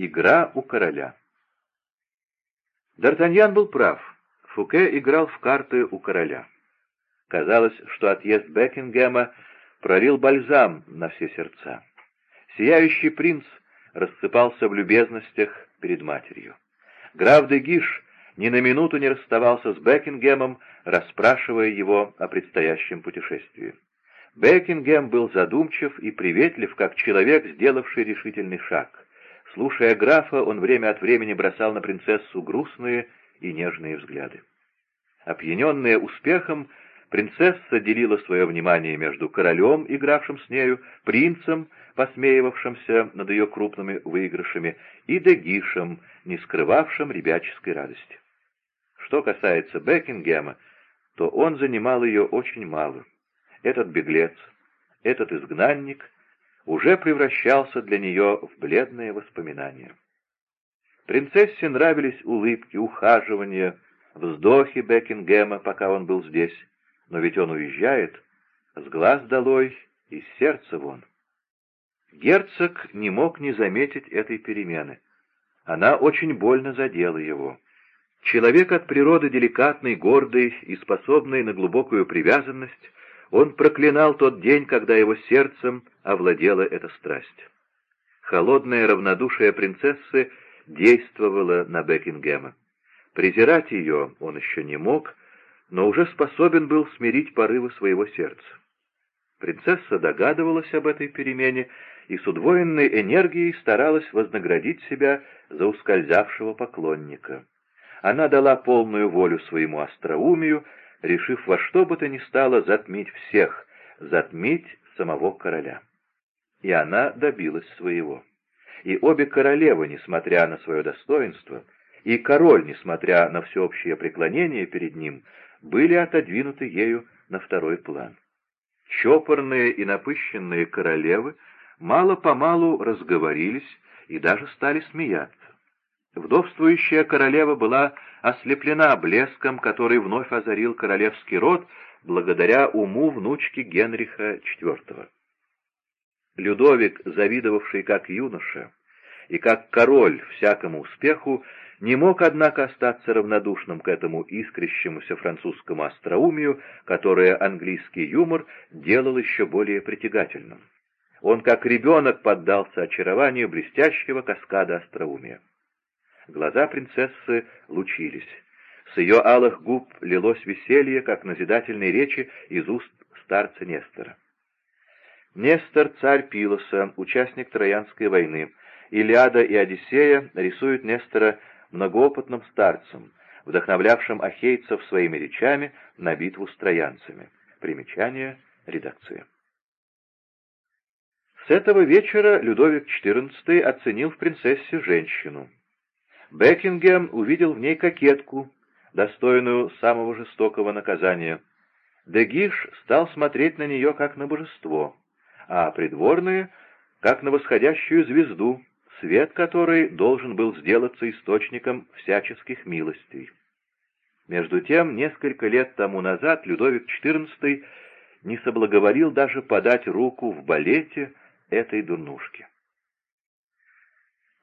Игра у короля Д'Артаньян был прав. Фуке играл в карты у короля. Казалось, что отъезд Бекингема пролил бальзам на все сердца. Сияющий принц рассыпался в любезностях перед матерью. Граф де Гиш ни на минуту не расставался с Бекингемом, расспрашивая его о предстоящем путешествии. Бекингем был задумчив и приветлив, как человек, сделавший решительный шаг. Слушая графа, он время от времени бросал на принцессу грустные и нежные взгляды. Опьяненная успехом, принцесса делила свое внимание между королем, игравшим с нею, принцем, посмеивавшимся над ее крупными выигрышами, и Дегишем, не скрывавшим ребяческой радости. Что касается Бекингема, то он занимал ее очень мало. Этот беглец, этот изгнанник уже превращался для нее в бледные воспоминания. Принцессе нравились улыбки, ухаживания, вздохи Бекингема, пока он был здесь, но ведь он уезжает, с глаз долой и с сердца вон. Герцог не мог не заметить этой перемены. Она очень больно задела его. Человек от природы деликатный, гордый и способный на глубокую привязанность, он проклинал тот день, когда его сердцем овладела эта страсть. Холодное равнодушие принцессы действовало на Бекингема. Презирать ее он еще не мог, но уже способен был смирить порывы своего сердца. Принцесса догадывалась об этой перемене и с удвоенной энергией старалась вознаградить себя за ускользавшего поклонника. Она дала полную волю своему остроумию, решив во что бы то ни стало затмить всех, затмить самого короля. И она добилась своего. И обе королевы, несмотря на свое достоинство, и король, несмотря на всеобщее преклонение перед ним, были отодвинуты ею на второй план. Чопорные и напыщенные королевы мало-помалу разговорились и даже стали смеяться. Вдовствующая королева была ослеплена блеском, который вновь озарил королевский род благодаря уму внучки Генриха IV. Людовик, завидовавший как юноша и как король всякому успеху, не мог, однако, остаться равнодушным к этому искрящемуся французскому остроумию, которое английский юмор делал еще более притягательным. Он, как ребенок, поддался очарованию блестящего каскада остроумия. Глаза принцессы лучились. С ее алых губ лилось веселье, как назидательной речи из уст старца Нестора. Нестор, царь Пилоса, участник Троянской войны. Илиада и Одиссея рисуют Нестора многоопытным старцем, вдохновлявшим ахейцев своими речами на битву с троянцами. Примечание редакции. С этого вечера Людовик XIV оценил в принцессе женщину. Бекингем увидел в ней кокетку, достойную самого жестокого наказания. Дегиш стал смотреть на нее как на божество, а придворные — как на восходящую звезду, свет которой должен был сделаться источником всяческих милостей. Между тем, несколько лет тому назад Людовик XIV не соблаговорил даже подать руку в балете этой дурнушке.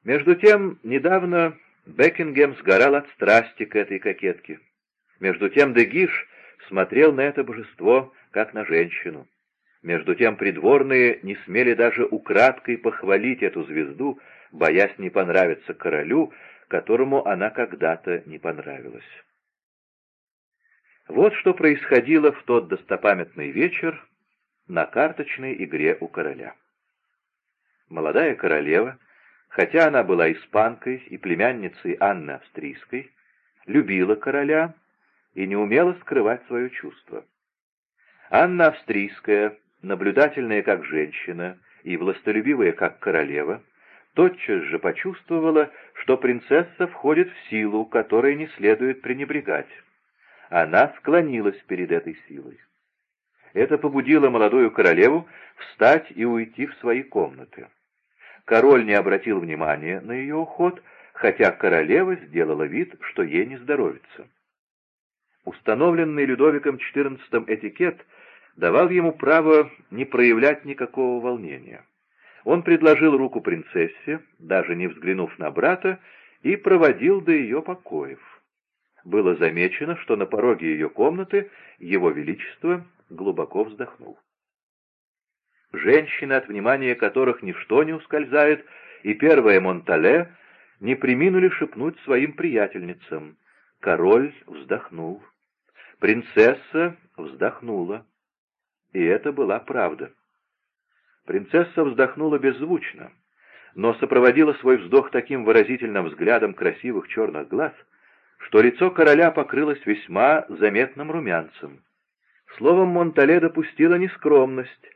Между тем, недавно Бекингем сгорал от страсти к этой кокетке. Между тем Дегиш смотрел на это божество, как на женщину. Между тем придворные не смели даже украдкой похвалить эту звезду, боясь не понравиться королю, которому она когда-то не понравилась. Вот что происходило в тот достопамятный вечер на карточной игре у короля. Молодая королева хотя она была испанкой и племянницей Анны Австрийской, любила короля и не умела скрывать свое чувство. Анна Австрийская, наблюдательная как женщина и властолюбивая как королева, тотчас же почувствовала, что принцесса входит в силу, которой не следует пренебрегать. Она склонилась перед этой силой. Это побудило молодую королеву встать и уйти в свои комнаты. Король не обратил внимания на ее уход, хотя королева сделала вид, что ей не здоровится. Установленный Людовиком XIV этикет давал ему право не проявлять никакого волнения. Он предложил руку принцессе, даже не взглянув на брата, и проводил до ее покоев. Было замечено, что на пороге ее комнаты его величество глубоко вздохнул. Женщины, от внимания которых ничто не ускользает, и первая Монтале не приминули шепнуть своим приятельницам. Король вздохнул. Принцесса вздохнула. И это была правда. Принцесса вздохнула беззвучно, но сопроводила свой вздох таким выразительным взглядом красивых черных глаз, что лицо короля покрылось весьма заметным румянцем. Словом, Монтале допустила нескромность,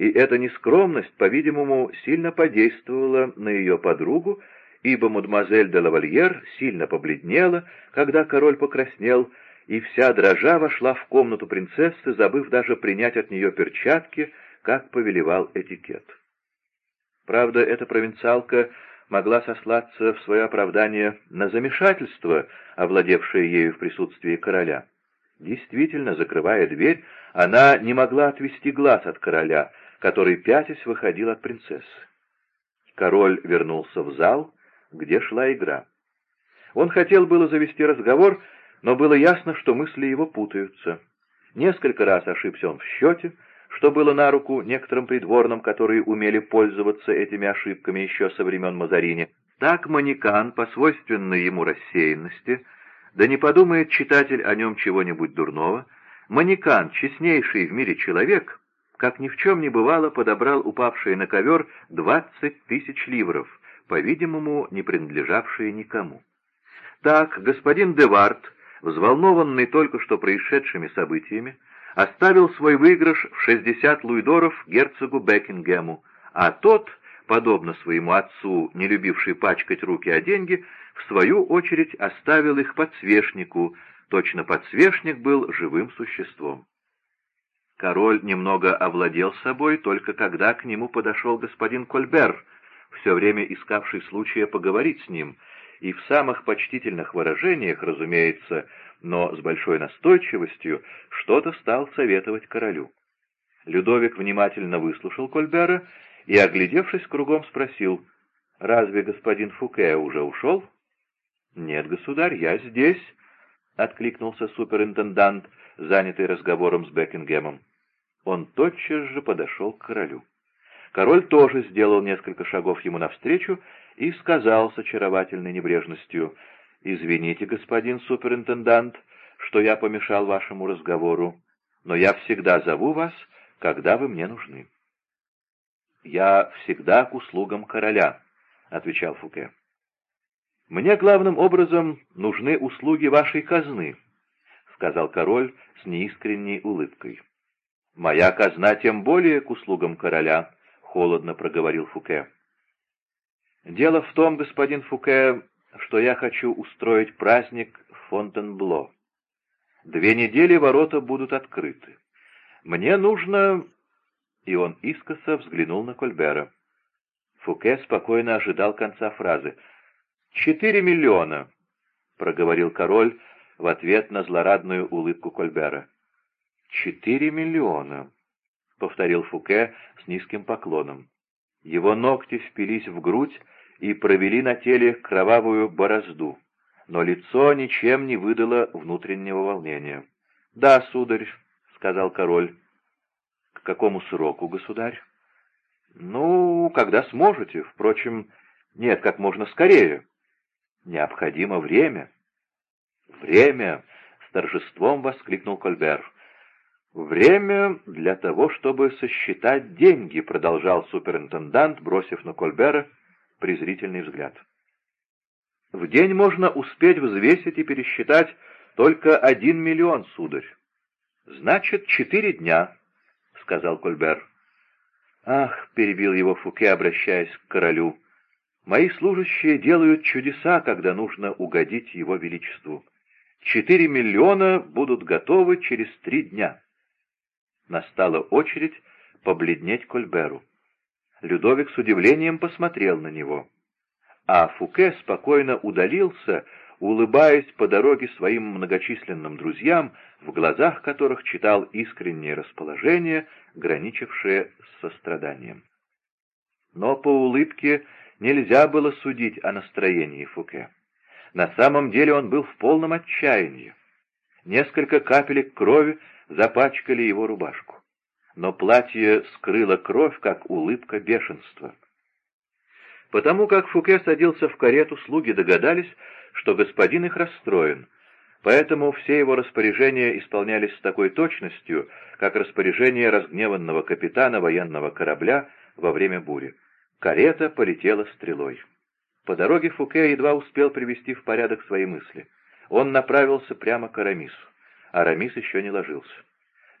и эта нескромность, по-видимому, сильно подействовала на ее подругу, ибо мадемуазель де лавальер сильно побледнела, когда король покраснел, и вся дрожа вошла в комнату принцессы, забыв даже принять от нее перчатки, как повелевал этикет. Правда, эта провинциалка могла сослаться в свое оправдание на замешательство, овладевшее ею в присутствии короля. Действительно, закрывая дверь, она не могла отвести глаз от короля, который, пятясь, выходил от принцессы. Король вернулся в зал, где шла игра. Он хотел было завести разговор, но было ясно, что мысли его путаются. Несколько раз ошибся он в счете, что было на руку некоторым придворным, которые умели пользоваться этими ошибками еще со времен Мазарини. Так Манекан, по свойственной ему рассеянности, да не подумает читатель о нем чего-нибудь дурного, Манекан, честнейший в мире человек, как ни в чем не бывало, подобрал упавшие на ковер двадцать тысяч ливров, по-видимому, не принадлежавшие никому. Так господин Девард, взволнованный только что происшедшими событиями, оставил свой выигрыш в 60 луидоров герцогу Бекингему, а тот, подобно своему отцу, не любивший пачкать руки о деньги, в свою очередь оставил их подсвечнику, точно подсвечник был живым существом. Король немного овладел собой, только когда к нему подошел господин Кольбер, все время искавший случая поговорить с ним, и в самых почтительных выражениях, разумеется, но с большой настойчивостью, что-то стал советовать королю. Людовик внимательно выслушал Кольбера и, оглядевшись кругом, спросил, «Разве господин Фуке уже ушел?» «Нет, государь, я здесь», — откликнулся суперинтендант, занятый разговором с Бекингемом. Он тотчас же подошел к королю. Король тоже сделал несколько шагов ему навстречу и сказал с очаровательной небрежностью, «Извините, господин суперинтендант, что я помешал вашему разговору, но я всегда зову вас, когда вы мне нужны». «Я всегда к услугам короля», — отвечал Фуке. «Мне главным образом нужны услуги вашей казны», — сказал король с неискренней улыбкой. «Моя казна тем более к услугам короля», — холодно проговорил Фуке. «Дело в том, господин Фуке, что я хочу устроить праздник в Фонтенбло. Две недели ворота будут открыты. Мне нужно...» И он искоса взглянул на Кольбера. Фуке спокойно ожидал конца фразы. «Четыре миллиона», — проговорил король в ответ на злорадную улыбку Кольбера. «Четыре миллиона», — повторил Фуке с низким поклоном. Его ногти впились в грудь и провели на теле кровавую борозду, но лицо ничем не выдало внутреннего волнения. «Да, сударь», — сказал король. «К какому сроку, государь?» «Ну, когда сможете. Впрочем, нет, как можно скорее. Необходимо время». «Время!» — с торжеством воскликнул Кольбер. «Время для того, чтобы сосчитать деньги», — продолжал суперинтендант, бросив на Кольбера презрительный взгляд. «В день можно успеть взвесить и пересчитать только один миллион, сударь». «Значит, четыре дня», — сказал Кольбер. «Ах», — перебил его Фуке, обращаясь к королю, — «мои служащие делают чудеса, когда нужно угодить его величеству. Четыре миллиона будут готовы через три дня». Настала очередь побледнеть Кольберу. Людовик с удивлением посмотрел на него. А Фуке спокойно удалился, улыбаясь по дороге своим многочисленным друзьям, в глазах которых читал искреннее расположение, граничившее с состраданием. Но по улыбке нельзя было судить о настроении Фуке. На самом деле он был в полном отчаянии. Несколько капелек крови запачкали его рубашку. Но платье скрыло кровь, как улыбка бешенства. Потому как Фуке садился в карету, слуги догадались, что господин их расстроен, поэтому все его распоряжения исполнялись с такой точностью, как распоряжение разгневанного капитана военного корабля во время бури. Карета полетела стрелой. По дороге Фуке едва успел привести в порядок свои мысли. Он направился прямо к Арамису. Арамис еще не ложился.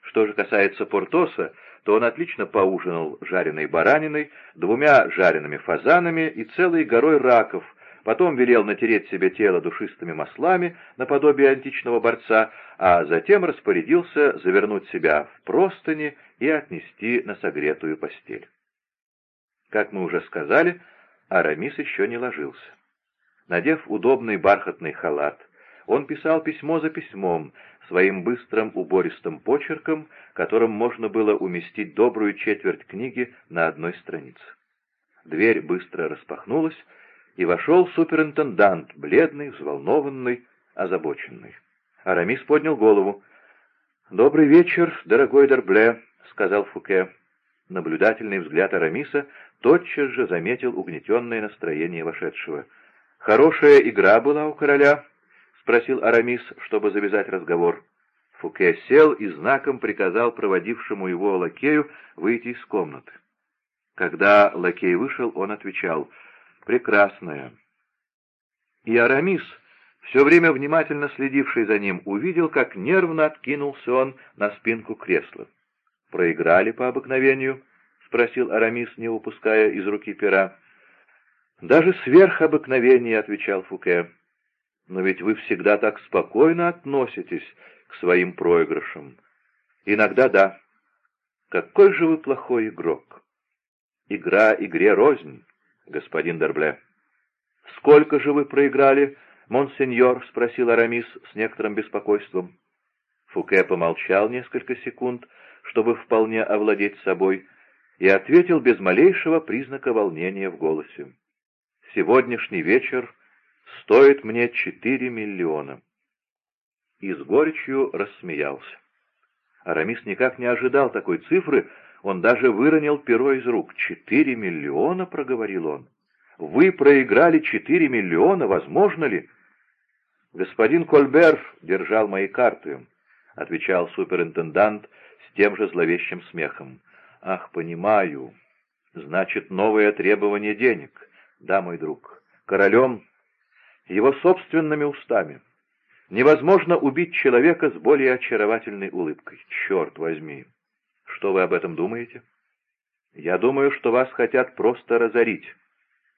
Что же касается Портоса, то он отлично поужинал жареной бараниной, двумя жареными фазанами и целой горой раков, потом велел натереть себе тело душистыми маслами, наподобие античного борца, а затем распорядился завернуть себя в простыни и отнести на согретую постель. Как мы уже сказали, Арамис еще не ложился. Надев удобный бархатный халат, он писал письмо за письмом, своим быстрым убористым почерком, которым можно было уместить добрую четверть книги на одной странице. Дверь быстро распахнулась, и вошел суперинтендант, бледный, взволнованный, озабоченный. Арамис поднял голову. «Добрый вечер, дорогой Дербле», — сказал Фуке. Наблюдательный взгляд Арамиса тотчас же заметил угнетенное настроение вошедшего. «Хорошая игра была у короля?» — спросил Арамис, чтобы завязать разговор. Фуке сел и знаком приказал проводившему его лакею выйти из комнаты. Когда лакей вышел, он отвечал «Прекрасная». И Арамис, все время внимательно следивший за ним, увидел, как нервно откинулся он на спинку кресла. «Проиграли по обыкновению?» — спросил Арамис, не упуская из руки пера. «Даже сверх обыкновения», — отвечал Фуке. Но ведь вы всегда так спокойно относитесь к своим проигрышам. Иногда да. Какой же вы плохой игрок. Игра игре рознь, господин Дербле. Сколько же вы проиграли, монсеньор? — спросил Арамис с некоторым беспокойством. Фуке помолчал несколько секунд, чтобы вполне овладеть собой, и ответил без малейшего признака волнения в голосе. «Сегодняшний вечер стоит мне четыре миллиона». И с горечью рассмеялся. Арамис никак не ожидал такой цифры, он даже выронил перо из рук. «Четыре миллиона?» — проговорил он. «Вы проиграли четыре миллиона, возможно ли?» «Господин Кольбер держал мои карты», — отвечал суперинтендант с тем же зловещим смехом. «Ах, понимаю. Значит, новое требование денег. Да, мой друг. Королем его собственными устами. Невозможно убить человека с более очаровательной улыбкой. Черт возьми! Что вы об этом думаете? Я думаю, что вас хотят просто разорить.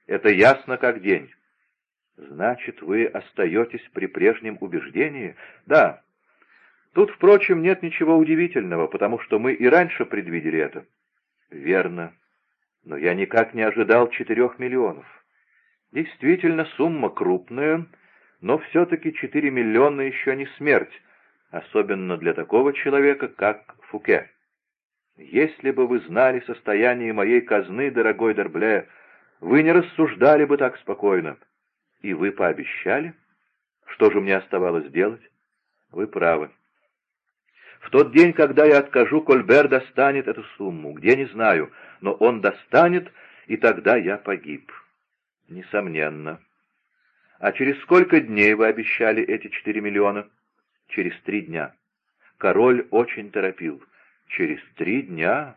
Это ясно как день. Значит, вы остаетесь при прежнем убеждении? Да. Тут, впрочем, нет ничего удивительного, потому что мы и раньше предвидели это. Верно. Но я никак не ожидал четырех миллионов. Действительно, сумма крупная, но все-таки 4 миллиона еще не смерть, особенно для такого человека, как Фуке. Если бы вы знали состояние моей казны, дорогой Дербле, вы не рассуждали бы так спокойно. И вы пообещали? Что же мне оставалось делать? Вы правы. В тот день, когда я откажу, Кольбер достанет эту сумму. Где, не знаю, но он достанет, и тогда я погиб. Несомненно. А через сколько дней вы обещали эти четыре миллиона? Через три дня. Король очень торопил. Через три дня?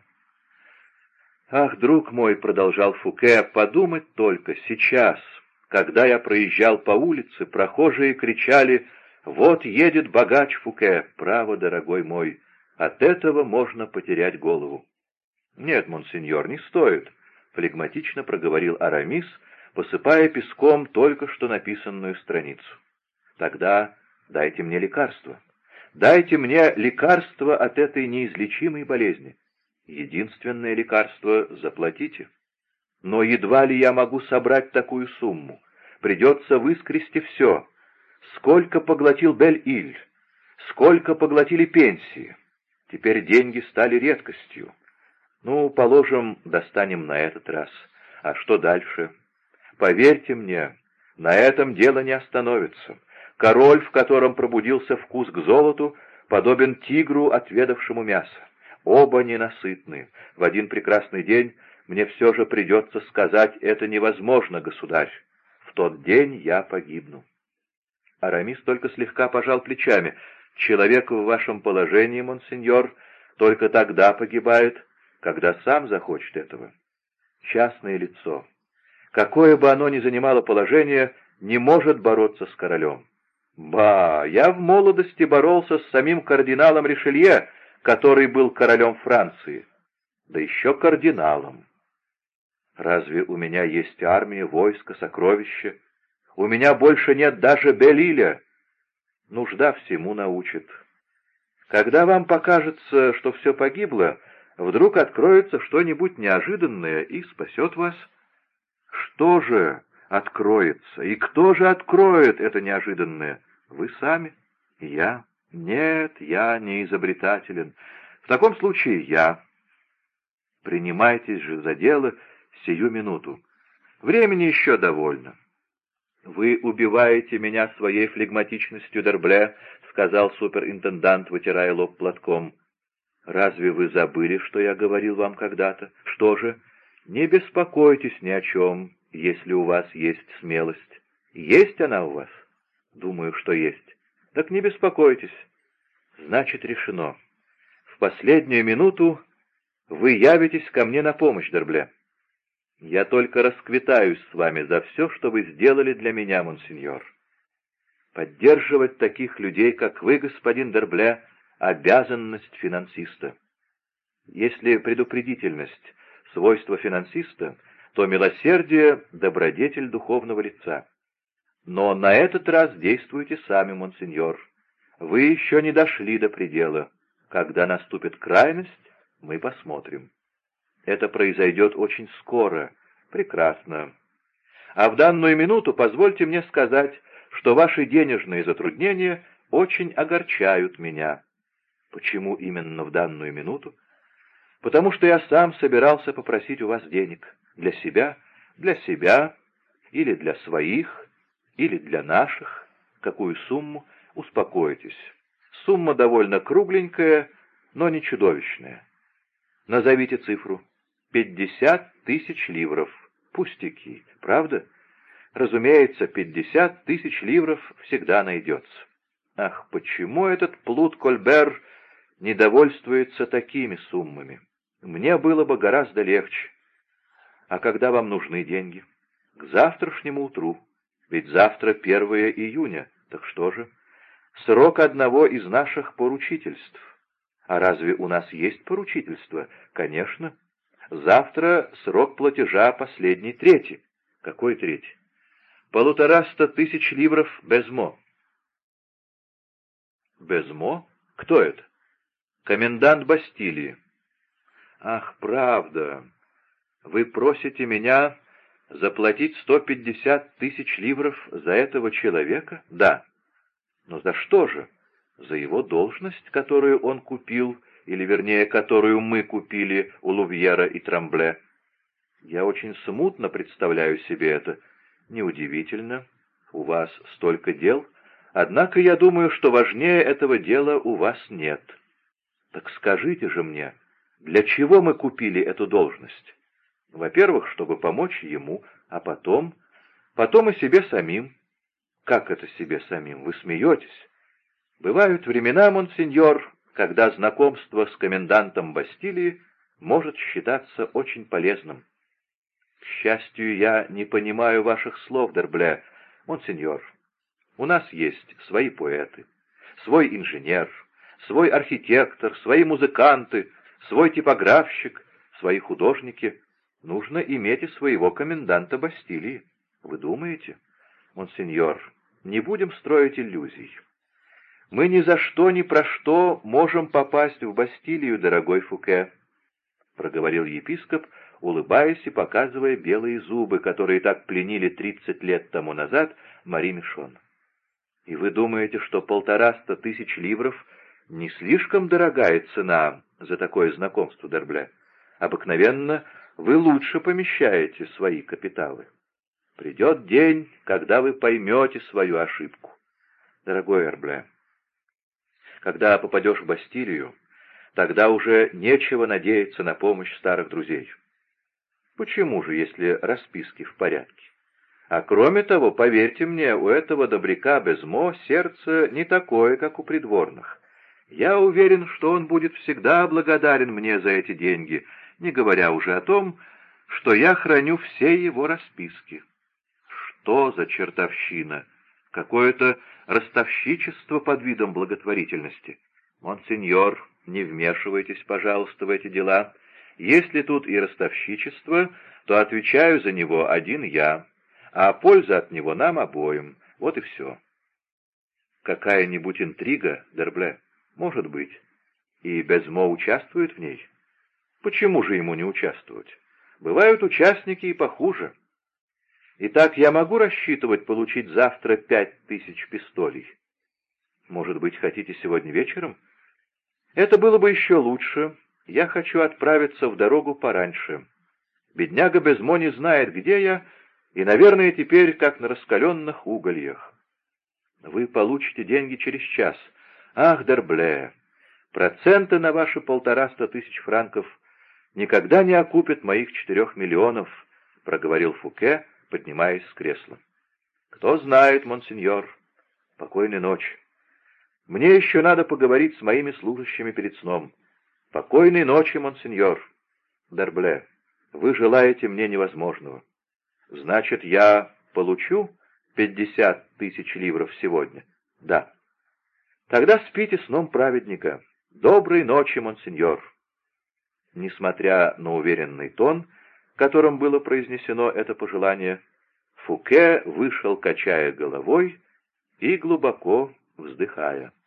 Ах, друг мой, продолжал Фуке, подумать только, сейчас, когда я проезжал по улице, прохожие кричали «Вот едет богач Фуке!» Право, дорогой мой, от этого можно потерять голову. «Нет, монсеньор, не стоит», — флегматично проговорил Арамис, посыпая песком только что написанную страницу. Тогда дайте мне лекарство. Дайте мне лекарство от этой неизлечимой болезни. Единственное лекарство — заплатите. Но едва ли я могу собрать такую сумму. Придется выскрести все. Сколько поглотил Бель-Иль? Сколько поглотили пенсии? Теперь деньги стали редкостью. Ну, положим, достанем на этот раз — А что дальше? Поверьте мне, на этом дело не остановится. Король, в котором пробудился вкус к золоту, подобен тигру, отведавшему мясо. Оба ненасытны. В один прекрасный день мне все же придется сказать, это невозможно, государь. В тот день я погибну. Арамис только слегка пожал плечами. Человек в вашем положении, монсеньор, только тогда погибает, когда сам захочет этого. Частное лицо, какое бы оно ни занимало положение, не может бороться с королем. Ба, я в молодости боролся с самим кардиналом Ришелье, который был королем Франции. Да еще кардиналом. Разве у меня есть армия, войско, сокровища? У меня больше нет даже Белиля. Нужда всему научит. Когда вам покажется, что все погибло, вдруг откроется что-нибудь неожиданное и спасет вас. Что же откроется? И кто же откроет это неожиданное? Вы сами? Я? Нет, я не изобретателен. В таком случае я. Принимайтесь же за дело сию минуту. Времени еще довольно. «Вы убиваете меня своей флегматичностью, Дербле», — сказал суперинтендант, вытирая лоб платком. «Разве вы забыли, что я говорил вам когда-то? Что же? Не беспокойтесь ни о чем, если у вас есть смелость. Есть она у вас? Думаю, что есть. Так не беспокойтесь. Значит, решено. В последнюю минуту вы явитесь ко мне на помощь, Дербле. Я только расквитаюсь с вами за все, что вы сделали для меня, монсеньор. Поддерживать таких людей, как вы, господин Дербле, обязанность финансиста. Если предупредительность — свойство финансиста, то милосердие — добродетель духовного лица. Но на этот раз действуйте сами, монсеньор. Вы еще не дошли до предела. Когда наступит крайность, мы посмотрим. Это произойдет очень скоро. Прекрасно. А в данную минуту позвольте мне сказать, что ваши денежные затруднения очень огорчают меня. Почему именно в данную минуту? Потому что я сам собирался попросить у вас денег. Для себя, для себя, или для своих, или для наших. Какую сумму? Успокойтесь. Сумма довольно кругленькая, но не чудовищная. Назовите цифру. Пятьдесят тысяч ливров. Пустяки, правда? Разумеется, пятьдесят тысяч ливров всегда найдется. Ах, почему этот плут Кольбер недовольствуется такими суммами? Мне было бы гораздо легче. А когда вам нужны деньги? К завтрашнему утру. Ведь завтра первое июня. Так что же? Срок одного из наших поручительств. А разве у нас есть поручительство? Конечно. Завтра срок платежа последний третий. Какой третий? Полутораста тысяч ливров Безмо. Безмо? Кто это? Комендант Бастилии. Ах, правда. Вы просите меня заплатить сто пятьдесят тысяч ливров за этого человека? Да. Но за что же? За его должность, которую он купил или, вернее, которую мы купили у Лувьера и Трамбле. Я очень смутно представляю себе это. Неудивительно, у вас столько дел, однако я думаю, что важнее этого дела у вас нет. Так скажите же мне, для чего мы купили эту должность? Во-первых, чтобы помочь ему, а потом... Потом и себе самим. Как это себе самим? Вы смеетесь? Бывают времена, монсеньор, когда знакомство с комендантом Бастилии может считаться очень полезным. К счастью, я не понимаю ваших слов, Дербле, монсеньор. У нас есть свои поэты, свой инженер, свой архитектор, свои музыканты, свой типографщик, свои художники. Нужно иметь и своего коменданта Бастилии. Вы думаете? Монсеньор, не будем строить иллюзий. Мы ни за что, ни про что можем попасть в Бастилию, дорогой Фуке, — проговорил епископ, улыбаясь и показывая белые зубы, которые так пленили тридцать лет тому назад Мари Мишон. И вы думаете, что полтораста тысяч ливров не слишком дорогая цена за такое знакомство, Дербле? Обыкновенно вы лучше помещаете свои капиталы. Придет день, когда вы поймете свою ошибку. Дорогой Эрбле, когда попадешь в Бастилию, тогда уже нечего надеяться на помощь старых друзей. Почему же, если расписки в порядке? А кроме того, поверьте мне, у этого добряка Безмо сердце не такое, как у придворных. Я уверен, что он будет всегда благодарен мне за эти деньги, не говоря уже о том, что я храню все его расписки. Что за чертовщина? Какое-то ростовщичество под видом благотворительности. Монсеньор, не вмешивайтесь, пожалуйста, в эти дела. Если тут и ростовщичество, то отвечаю за него один я, а польза от него нам обоим. Вот и все. Какая-нибудь интрига, Дербле? Может быть. И Безмо участвует в ней? Почему же ему не участвовать? Бывают участники и похуже. Итак, я могу рассчитывать получить завтра пять тысяч пистолей? Может быть, хотите сегодня вечером? Это было бы еще лучше. Я хочу отправиться в дорогу пораньше. Бедняга Безмо не знает, где я, и, наверное, теперь как на раскаленных угольях. Вы получите деньги через час. Ах, Дербле, проценты на ваши полтораста тысяч франков никогда не окупят моих четырех миллионов, проговорил Фуке, поднимаясь с кресла. Кто знает, монсеньор. Покойной ночи. Мне еще надо поговорить с моими служащими перед сном. Покойной ночи, монсеньор. Дербле, вы желаете мне невозможного. Значит, я получу пятьдесят тысяч ливров сегодня? Да. Тогда спите сном праведника. Доброй ночи, монсеньор. Несмотря на уверенный тон, которым было произнесено это пожелание, Фуке вышел, качая головой и глубоко вздыхая.